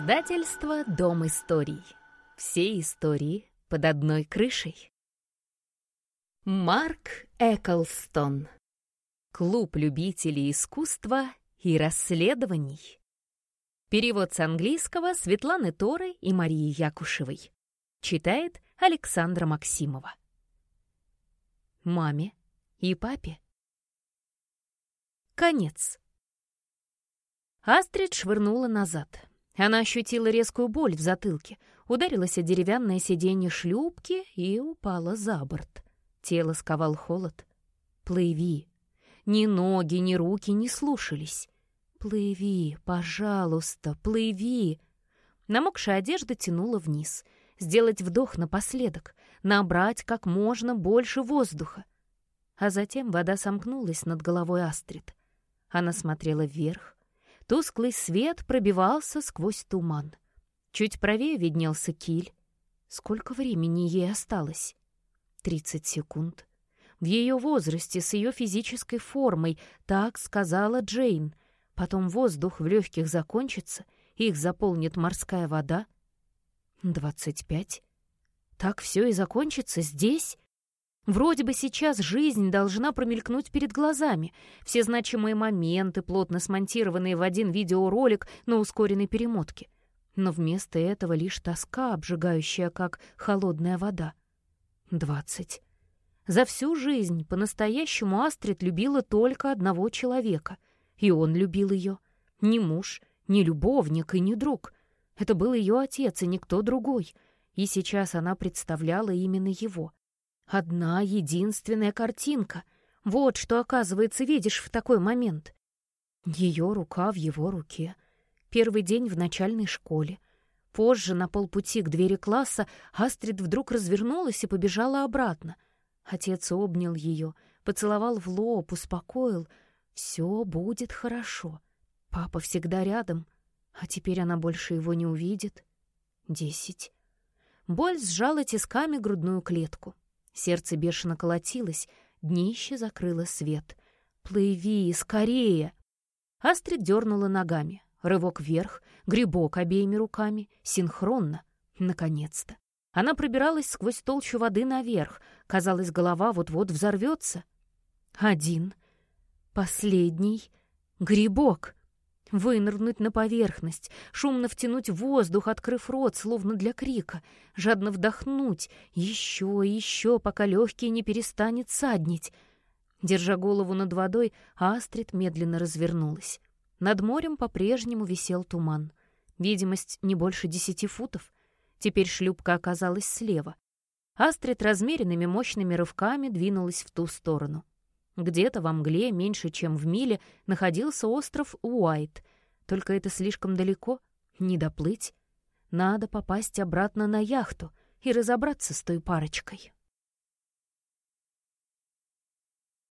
Издательство «Дом историй». Все истории под одной крышей. Марк Эклстон. Клуб любителей искусства и расследований. Перевод с английского Светланы Торы и Марии Якушевой. Читает Александра Максимова. Маме и папе. Конец. Астрид швырнула назад. Она ощутила резкую боль в затылке, ударилась о деревянное сиденье шлюпки и упала за борт. Тело сковал холод. «Плыви!» Ни ноги, ни руки не слушались. «Плыви, пожалуйста, плыви!» Намокшая одежда тянула вниз. Сделать вдох напоследок, набрать как можно больше воздуха. А затем вода сомкнулась над головой Астрид. Она смотрела вверх, Тусклый свет пробивался сквозь туман. Чуть правее виднелся киль. Сколько времени ей осталось? Тридцать секунд. В ее возрасте, с ее физической формой, так сказала Джейн. Потом воздух в легких закончится, их заполнит морская вода. Двадцать пять. Так все и закончится здесь? Вроде бы сейчас жизнь должна промелькнуть перед глазами. Все значимые моменты, плотно смонтированные в один видеоролик на ускоренной перемотке. Но вместо этого лишь тоска, обжигающая, как холодная вода. Двадцать. За всю жизнь по-настоящему Астрид любила только одного человека. И он любил ее. Не муж, не любовник и не друг. Это был ее отец и никто другой. И сейчас она представляла именно его — Одна единственная картинка. Вот что, оказывается, видишь в такой момент. Ее рука в его руке. Первый день в начальной школе. Позже, на полпути к двери класса, Астрид вдруг развернулась и побежала обратно. Отец обнял ее, поцеловал в лоб, успокоил. «Все будет хорошо. Папа всегда рядом, а теперь она больше его не увидит». Десять. Боль сжала тисками грудную клетку. Сердце бешено колотилось, днище закрыло свет. «Плыви, скорее!» Астрид дернула ногами. Рывок вверх, грибок обеими руками, синхронно. Наконец-то. Она пробиралась сквозь толщу воды наверх. Казалось, голова вот-вот взорвется. Один. Последний. Грибок. Вынырнуть на поверхность, шумно втянуть воздух, открыв рот, словно для крика, жадно вдохнуть, еще и еще, пока легкие не перестанет саднить. Держа голову над водой, Астрид медленно развернулась. Над морем по-прежнему висел туман. Видимость не больше десяти футов. Теперь шлюпка оказалась слева. Астрид размеренными мощными рывками двинулась в ту сторону. Где-то во мгле, меньше чем в миле, находился остров Уайт. Только это слишком далеко, не доплыть. Надо попасть обратно на яхту и разобраться с той парочкой.